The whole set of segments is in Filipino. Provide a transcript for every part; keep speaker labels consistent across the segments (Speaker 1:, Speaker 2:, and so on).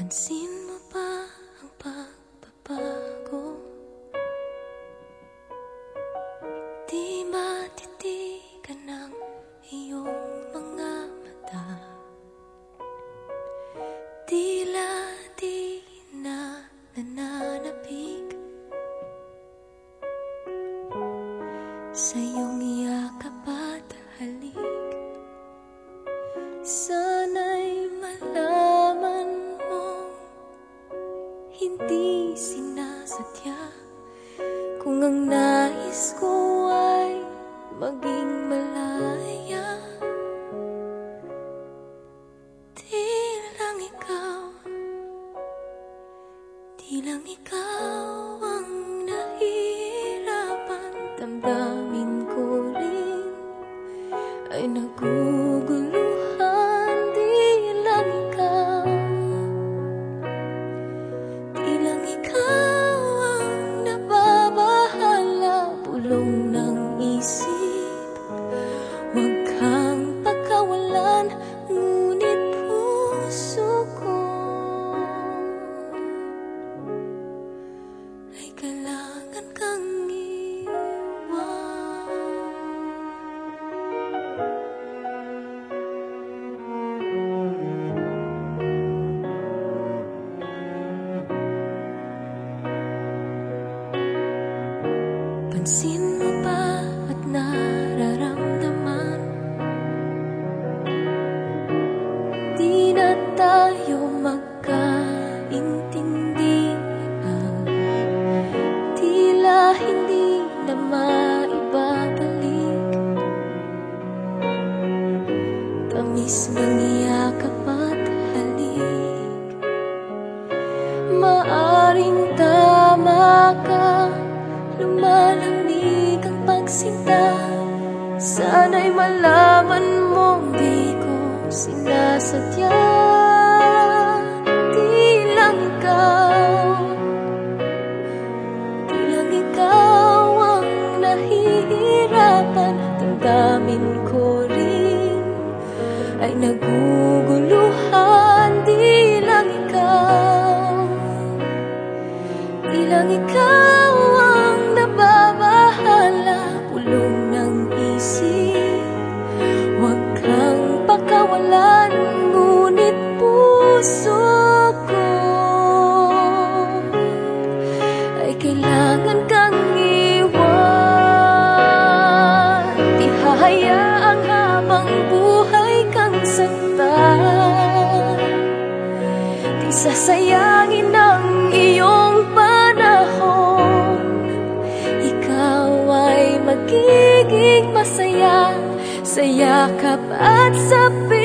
Speaker 1: Pansin mo ba ang pagbabago? Di matitigan ng iyong mga mata Tila di na nananapig Sa iyong yakap at halik Kung ang nais ko ay maging malaya. Di lang ikaw, di lang ikaw Pansin mo ba at nararamdaman? Di na tayo magkaintindihan Tila hindi na maibabalik. Tamis ng yakap at halik. Maaring tama ka Lumalamig pagsinta Sana'y malaman mong di ko sinasadya Di lang ikaw. Di lang ikaw ang nahihirapan. Damdamin ko rin ay naguguluhan. Di lang ikaw. Di lang ikaw puso ko. Ay kailangan kang iwan. Di hahayaang habang buhay kang saktan Di sasayangin ang iyong panahon. Ikaw ay magiging masaya. Sa yakap at sa piling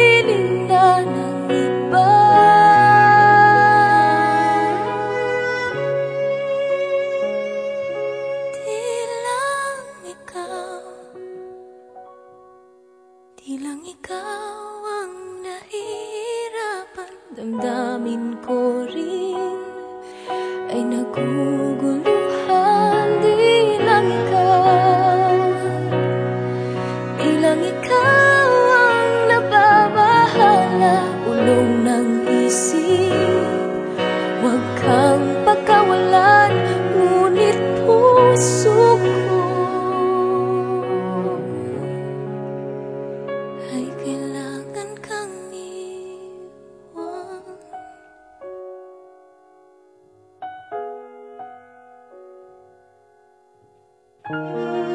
Speaker 1: Di lang ikaw ang nahihirapan Damdamin ko rin. Ay naguguluhan Di lang ikaw. Di lang ikaw ang nababahala Ulong ng isip
Speaker 2: Música